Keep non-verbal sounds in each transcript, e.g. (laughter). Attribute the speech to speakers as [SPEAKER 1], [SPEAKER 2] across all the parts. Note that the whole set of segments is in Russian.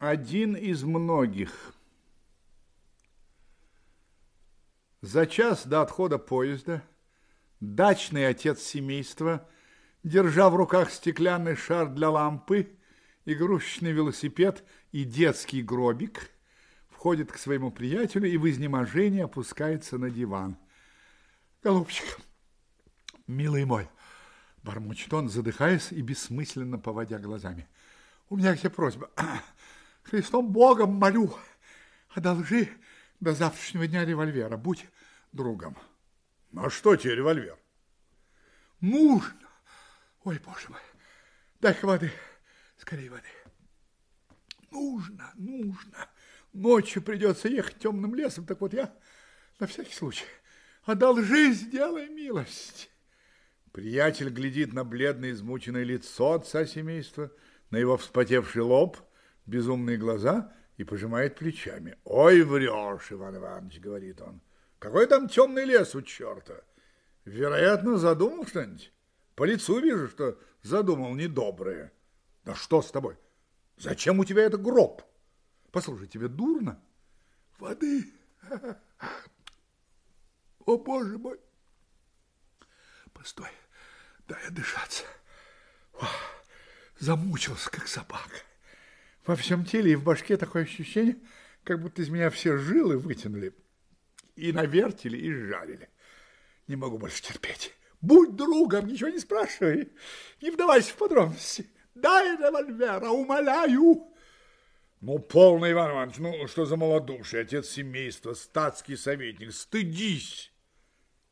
[SPEAKER 1] Один из многих. За час до отхода поезда дачный отец семейства, держа в руках стеклянный шар для лампы, игрушечный велосипед и детский гробик, входит к своему приятелю и в изнеможении опускается на диван. «Голубчик, милый мой!» Бормочет он, задыхаясь и бессмысленно поводя глазами. «У меня к просьба. Христом Богом молю, одолжи до завтрашнего дня револьвера, будь другом.
[SPEAKER 2] А что тебе револьвер?
[SPEAKER 1] Нужно. Ой, боже мой, дай-ка воды, скорее воды. Нужно, нужно. Ночью придется ехать темным лесом, так вот я на всякий случай. Одолжи, сделай милость. Приятель глядит на бледное измученное лицо отца семейства, на его вспотевший лоб – безумные глаза и пожимает плечами. «Ой, врешь, Иван Иванович», — говорит он. «Какой там темный лес у черта? Вероятно, задумал что-нибудь. По лицу вижу, что задумал недоброе. Да что с тобой? Зачем у тебя это гроб? Послушай, тебе дурно? Воды. О, боже мой. Постой, дай отдышаться. О, замучился, как собака. Во всем теле и в башке такое ощущение, как будто из меня все жилы вытянули и навертели, и жарили. Не могу больше терпеть. Будь другом, ничего не спрашивай, не вдавайся в подробности. Дай револьвера, умоляю.
[SPEAKER 2] Ну, полный Иван Иванович, ну, что за малодушие, отец семейства, статский советник, стыдись.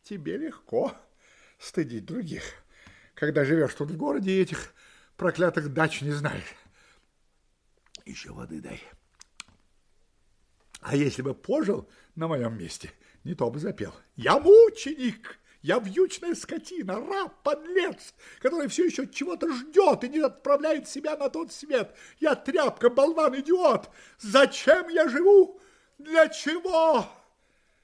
[SPEAKER 1] Тебе легко стыдить других, когда живешь тут в городе и этих проклятых дач не знаешь. Еще воды дай. А если бы пожил на моем месте, не то бы запел. Я мученик, я вьючная скотина, раб, подлец, который все еще чего-то ждет и не отправляет себя на тот свет. Я тряпка, болван, идиот. Зачем я живу? Для чего?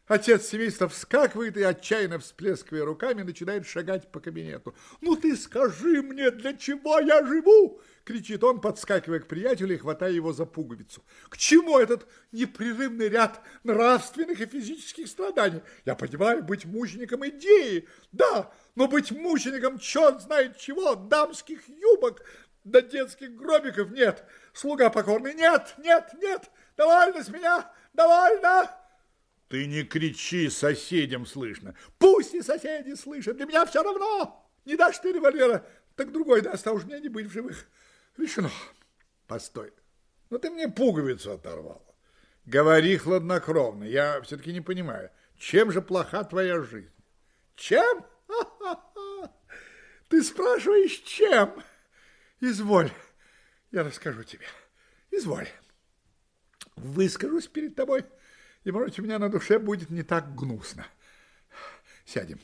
[SPEAKER 1] Отец семейства вскакивает и, отчаянно всплескивая руками, начинает шагать по кабинету. «Ну ты скажи мне, для чего я живу?» кричит он, подскакивая к приятелю и хватая его за пуговицу. К чему этот непрерывный ряд нравственных и физических страданий? Я понимаю, быть мучеником идеи, да, но быть мучеником черт знает чего, дамских юбок, да детских гробиков нет. Слуга покорный, нет, нет, нет, довольно с меня, довольно.
[SPEAKER 2] Ты не кричи, соседям слышно.
[SPEAKER 1] Пусть и соседи слышат, для меня все равно. Не дашь ты револьвера, так другой даст, а уж мне не быть в живых. Решено.
[SPEAKER 2] Постой. Ну ты мне пуговицу оторвал. Говори хладнокровно. Я все-таки не понимаю, чем же плоха твоя жизнь?
[SPEAKER 1] Чем? Ты спрашиваешь, чем? Изволь, я расскажу тебе. Изволь. Выскажусь перед тобой, и, может, у меня на душе будет не так гнусно. Сядем.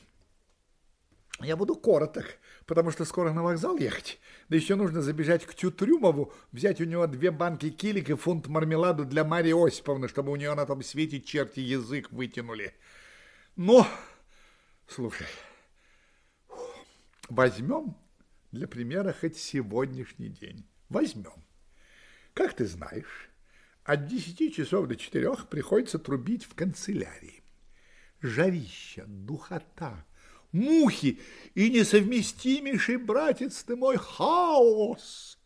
[SPEAKER 1] Я буду короток, потому что скоро на вокзал ехать. Да еще нужно забежать к Тютрюмову, взять у него две банки килик и фунт мармеладу для Марии Осиповны, чтобы у нее на том свете черти язык вытянули. Но, слушай, возьмем для примера хоть сегодняшний день. Возьмем. Как ты знаешь, от десяти часов до четырех приходится трубить в канцелярии. Жарища, духота, мухи и несовместимейший, братец ты мой, хаос.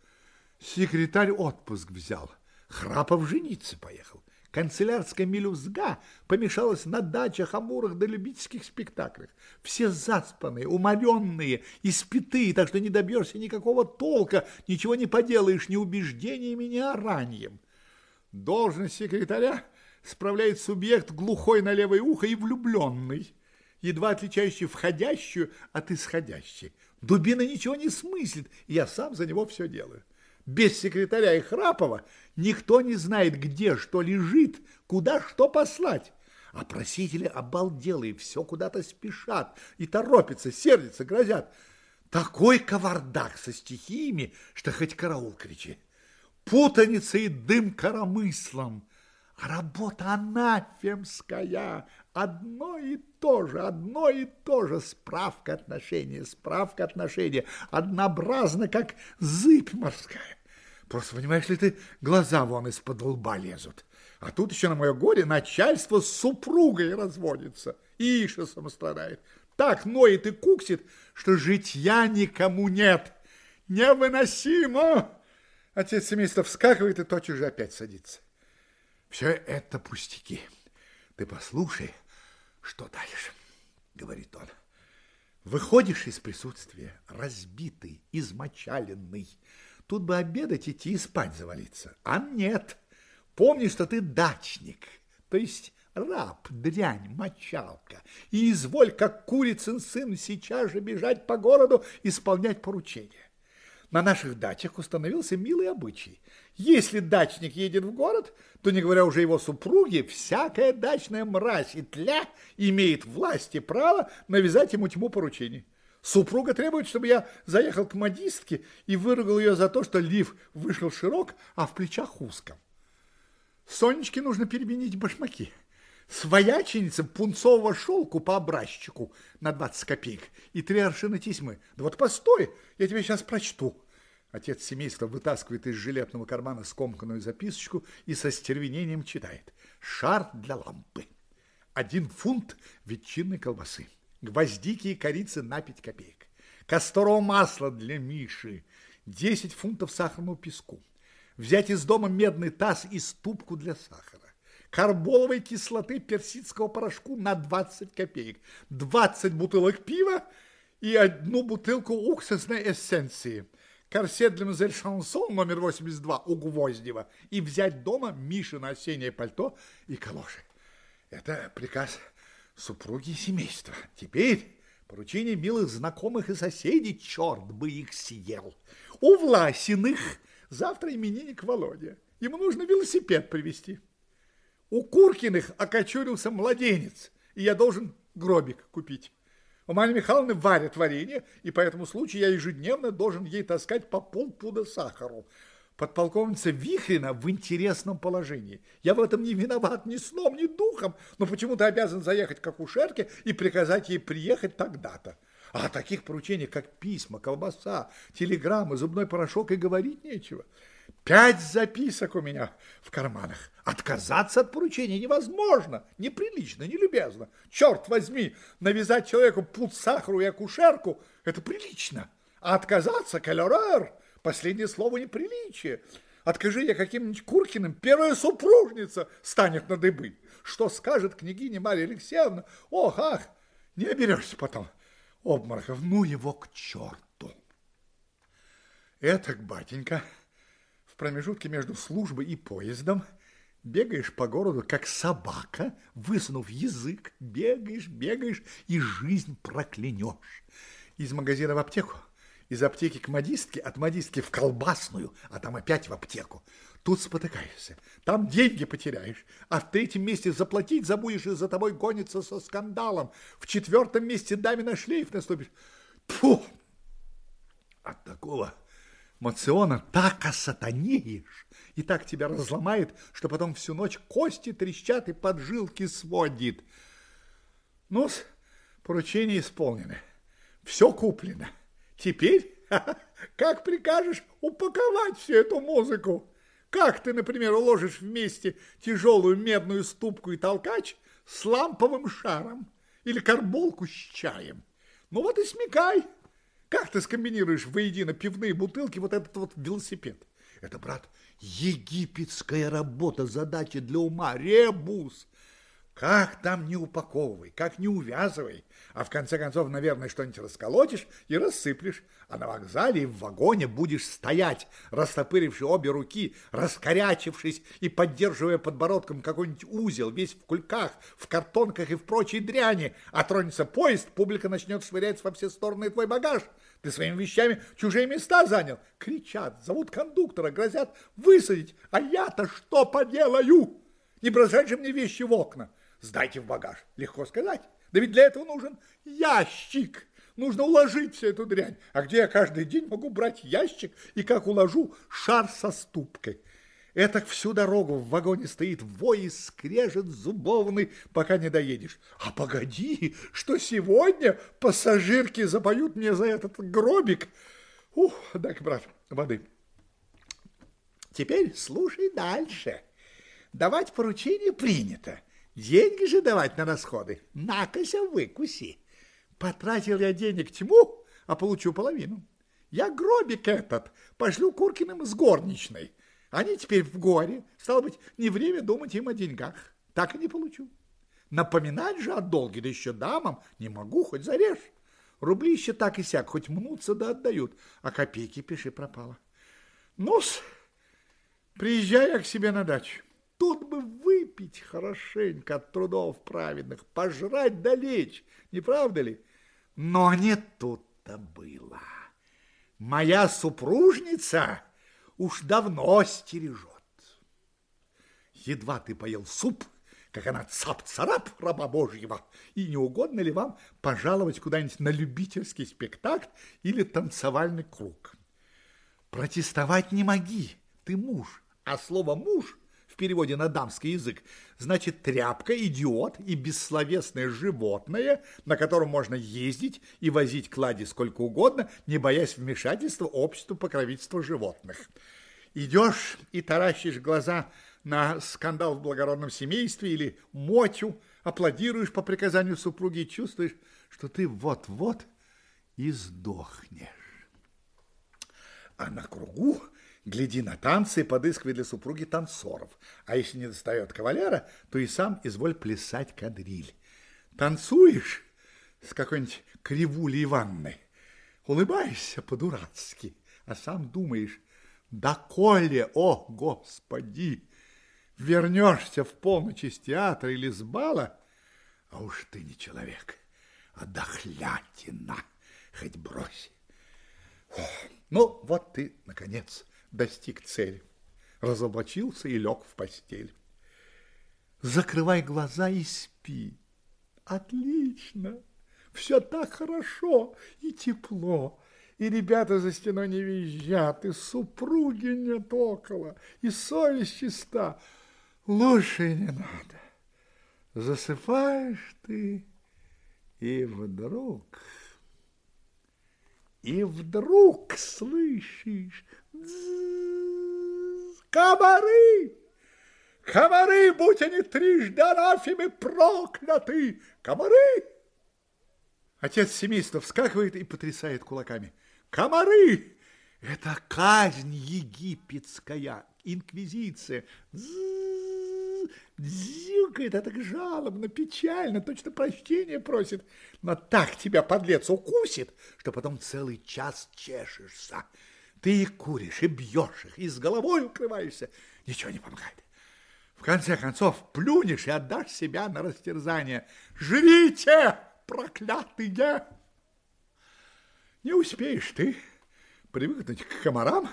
[SPEAKER 1] Секретарь отпуск взял, Храпов жениться поехал. Канцелярская мелюзга помешалась на дачах, амурах да любительских спектаклях. Все заспанные, уморенные, испитые, так что не добьешься никакого толка, ничего не поделаешь ни убеждениями, ни ораньем. Должность секретаря справляет субъект глухой на левое ухо и влюбленный едва отличающий входящую от исходящей. Дубина ничего не смыслит, я сам за него все делаю. Без секретаря и Храпова никто не знает, где что лежит, куда что послать. А просители обалделые, все куда-то спешат и торопятся, сердятся, грозят. Такой кавардак со стихиями, что хоть караул кричи. Путаница и дым коромыслом. А работа анафемская, одно и то же, одно и то же, справка отношения, справка отношения, однообразно, как зыбь морская. Просто, понимаешь ли ты, глаза вон из-под лба лезут. А тут еще на мое горе начальство с супругой разводится. И Ишесом страдает. Так ноет и куксит, что житья никому нет. Невыносимо! Отец семейства вскакивает и тотчас же опять садится. Все это пустяки. Ты послушай, что дальше, говорит он. Выходишь из присутствия, разбитый, измочаленный. Тут бы обедать идти и спать завалиться. А нет. Помни, что ты дачник, то есть раб, дрянь, мочалка. И изволь, как курицын сын, сейчас же бежать по городу, исполнять поручения. На наших дачах установился милый обычай. Если дачник едет в город, то, не говоря уже его супруге, всякая дачная мразь и тля имеет власть и право навязать ему тьму поручений. Супруга требует, чтобы я заехал к модистке и выругал ее за то, что лиф вышел широк, а в плечах узко. Сонечке нужно переменить башмаки. Свояченица пунцового шелку по образчику на 20 копеек и три аршина тесьмы. Да вот постой, я тебе сейчас прочту. Отец семейства вытаскивает из жилетного кармана скомканную записочку и со стервенением читает. Шар для лампы. Один фунт ветчинной колбасы. Гвоздики и корицы на 5 копеек. Касторового масла для Миши. 10 фунтов сахарного песку. Взять из дома медный таз и ступку для сахара карболовой кислоты персидского порошку на 20 копеек, 20 бутылок пива и одну бутылку уксусной эссенции. Корсет для мазель Шансон номер 82 у Гвоздева и взять дома Мишина осеннее пальто и калоши. Это приказ супруги и семейства. Теперь поручение милых знакомых и соседей, черт бы их съел. У Власиных завтра именинник Володя. Ему нужно велосипед привезти. У Куркиных окочурился младенец, и я должен гробик купить. У Марьи Михайловны варят варенье, и по этому случаю я ежедневно должен ей таскать по полпуда сахару. Подполковница Вихрина в интересном положении. Я в этом не виноват ни сном, ни духом, но почему-то обязан заехать к акушерке и приказать ей приехать тогда-то. А о таких поручениях, как письма, колбаса, телеграммы, зубной порошок и говорить нечего. Пять записок у меня в карманах. Отказаться от поручения невозможно, неприлично, нелюбезно. Черт возьми, навязать человеку пуд сахару и акушерку – это прилично. А отказаться – калорар – последнее слово неприличие. Откажи я каким-нибудь Куркиным, первая супружница станет на дыбы. Что скажет княгиня Марья Алексеевна? Ох, ах, не оберешься потом обмороков. Ну его к черту. Этак, батенька, в промежутке между службой и поездом бегаешь по городу, как собака, высунув язык, бегаешь, бегаешь и жизнь проклянешь. Из магазина в аптеку, из аптеки к модистке, от модистки в колбасную, а там опять в аптеку. Тут спотыкаешься, там деньги потеряешь, а в третьем месте заплатить забудешь, и за тобой гонится со скандалом. В четвертом месте даме на шлейф наступишь. Фу! От такого мациона так осатанеешь и так тебя разломает, что потом всю ночь кости трещат и поджилки сводит. ну поручение исполнено, все куплено. Теперь, как прикажешь упаковать всю эту музыку? Как ты, например, уложишь вместе тяжелую медную ступку и толкач с ламповым шаром или карболку с чаем? Ну вот и смекай. Как ты скомбинируешь воедино пивные бутылки вот этот вот велосипед? Это, брат, египетская работа, задача для ума, ребус. Как там не упаковывай, как не увязывай, а в конце концов, наверное, что-нибудь расколотишь и рассыплешь, а на вокзале и в вагоне будешь стоять, растопыривши обе руки, раскорячившись и поддерживая подбородком какой-нибудь узел, весь в кульках, в картонках и в прочей дряни, а тронется поезд, публика начнет швырять во все стороны твой багаж. Ты своими вещами чужие места занял. Кричат, зовут кондуктора, грозят высадить, а я-то что поделаю? Не бросать же мне вещи в окна. Сдайте в багаж. Легко сказать. Да ведь для этого нужен ящик. Нужно уложить всю эту дрянь. А где я каждый день могу брать ящик и как уложу шар со ступкой? Это всю дорогу в вагоне стоит вой и скрежет зубовный, пока не доедешь. А погоди, что сегодня пассажирки запоют мне за этот гробик. Ух, дай брат, воды. Теперь слушай дальше. Давать поручение принято. Деньги же давать на расходы. Накося выкуси. Потратил я денег тьму, а получу половину. Я гробик этот пошлю Куркиным с горничной. Они теперь в горе. Стало быть, не время думать им о деньгах. Так и не получу. Напоминать же о долге, да еще дамам, не могу, хоть зарежь. Рубли еще так и сяк, хоть мнутся да отдают, а копейки пиши пропало. Ну-с, приезжай я к себе на дачу. Тут бы выпить хорошенько от трудов праведных, пожрать да лечь, не правда ли? Но не тут-то было. Моя супружница уж давно стережет. Едва ты поел суп, как она цап-царап раба Божьего, и не угодно ли вам пожаловать куда-нибудь на любительский спектакль или танцевальный круг? Протестовать не моги, ты муж, а слово «муж» в переводе на дамский язык значит тряпка, идиот и бессловесное животное, на котором можно ездить и возить клади сколько угодно, не боясь вмешательства общества покровительства животных. Идешь и таращишь глаза на скандал в благородном семействе или мотю, аплодируешь по приказанию супруги и чувствуешь, что ты вот-вот и сдохнешь. А на кругу гляди на танцы и подыскивай для супруги танцоров. А если не достает кавалера, то и сам изволь плясать кадриль. Танцуешь с какой-нибудь кривулей Ивановной, улыбаешься по-дурацки, а сам думаешь, да коли, о, Господи, вернешься в полночь из театра или с бала, а уж ты не человек, а дохлятина, хоть брось. Ну, вот ты, наконец, достиг цели, разоблачился и лег в постель. Закрывай глаза и спи. Отлично, все так хорошо и тепло, и ребята за стеной не визжат, и супруги нет около, и совесть чиста. Лучше не надо. Засыпаешь ты, и вдруг... И вдруг слышишь комары! Комары, будь они трижды анафеме прокляты! Комары! Отец семейства вскакивает и потрясает кулаками. Комары! Это казнь египетская, инквизиция. Зюкает, а так жалобно, печально, точно прощения просит. Но так тебя, подлец, укусит, что потом целый час чешешься. Ты и куришь, и бьешь их, и с головой укрываешься. Ничего не помогает. В конце концов, плюнешь и отдашь себя на растерзание. Жрите, проклятые! Не успеешь ты привыкнуть к комарам,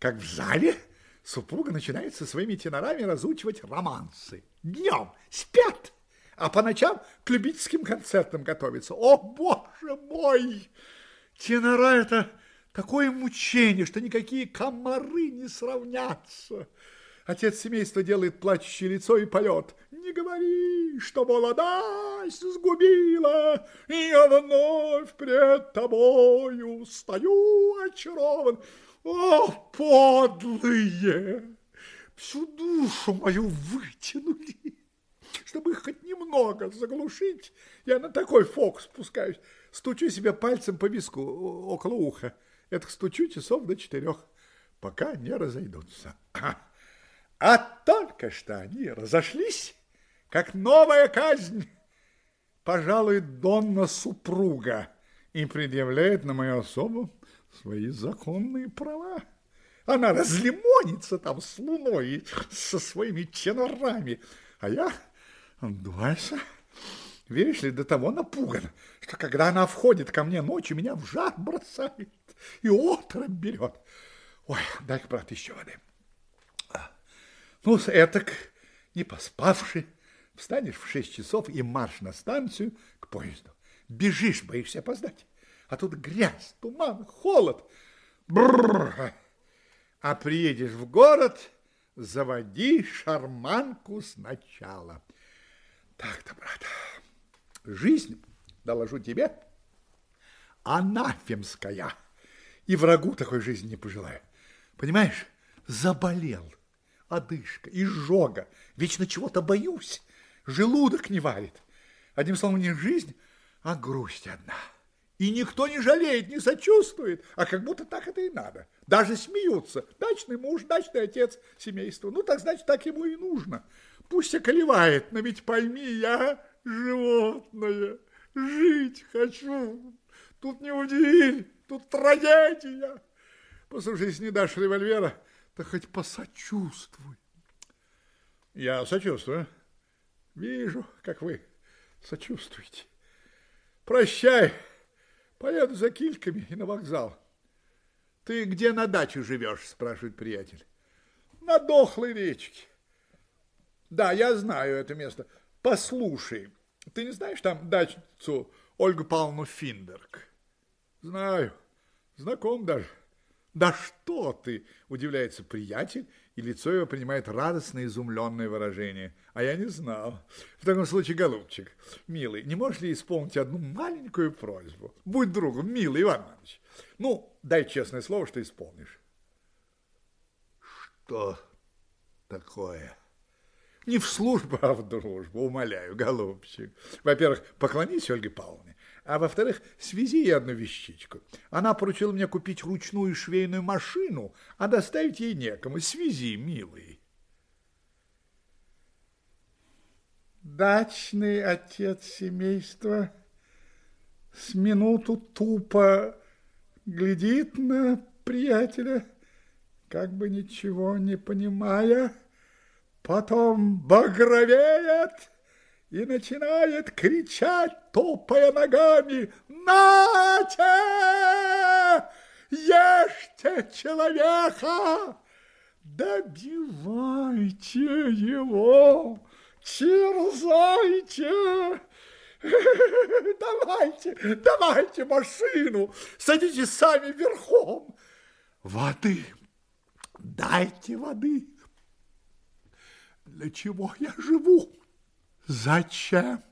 [SPEAKER 1] как в зале супруга начинает со своими тенорами разучивать романсы. Днем спят, а по ночам к любительским концертам готовится. О, боже мой! Тенора – это такое мучение, что никакие комары не сравнятся. Отец семейства делает плачущее лицо и поет. Не говори, что молодость сгубила, я вновь пред тобою стою очарован. О, подлые! Всю душу мою вытянули. Чтобы их хоть немного заглушить, я на такой фокус спускаюсь. Стучу себе пальцем по виску около уха. Это стучу часов до четырех, пока не разойдутся. А только что они разошлись, как новая казнь. Пожалуй, Донна супруга и предъявляет на мою особу свои законные права. Она разлимонится там с луной со своими тенорами, а я дуайся. Веришь ли, до того напуган, что когда она входит ко мне ночью, меня в жар бросает и отрыв берет. Ой, дай-ка, брат, еще воды. Ну, с этак, не поспавши, встанешь в шесть часов и марш на станцию к поезду. Бежишь, боишься опоздать. А тут грязь, туман, холод. Бррр. А приедешь в город, заводи шарманку сначала. Так-то, брат, жизнь, доложу тебе, анафемская. И врагу такой жизни не пожелаю. Понимаешь, Заболел. Одышка, изжога. Вечно чего-то боюсь. Желудок не варит. Одним словом, не жизнь, а грусть одна. И никто не жалеет, не сочувствует, а как будто так это и надо. Даже смеются. Дачный муж, дачный отец семейства. Ну, так значит, так ему и нужно. Пусть околевает, но ведь пойми, я животное. Жить хочу. Тут не удивиль, тут трагедия. Послушай, если не дашь револьвера, то хоть посочувствуй. Я сочувствую. Вижу, как вы сочувствуете. Прощай. Поеду за кильками и на вокзал. Ты где на даче живешь, спрашивает приятель. На дохлой речке. Да, я знаю это место. Послушай, ты не знаешь там дачницу Ольгу Павловну Финдерг? Знаю, знаком даже. Да что ты, удивляется приятель, и лицо его принимает радостное изумленное выражение. А я не знал. В таком случае, голубчик, милый, не можешь ли исполнить одну маленькую просьбу? Будь другом, милый Иван Иванович. Ну, дай честное слово, что исполнишь.
[SPEAKER 2] Что такое?
[SPEAKER 1] Не в службу, а в дружбу, умоляю, голубчик. Во-первых, поклонись Ольге Павловне, а во-вторых, свези ей одну вещичку. Она поручила мне купить ручную швейную машину, а доставить ей некому. Свези, милый. Дачный отец семейства с минуту тупо глядит на приятеля, как бы ничего не понимая, потом багровеет и начинает кричать, топая ногами, «Нате! Ешьте человека! Добивайте его! Терзайте!» (laughs) Давайте, давайте машину, садитесь сами верхом. Воды, дайте воды. Для чего я живу? Зачем?